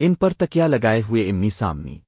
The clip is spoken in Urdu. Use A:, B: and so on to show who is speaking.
A: ان پر تکیا لگائے ہوئے امنی سامنی۔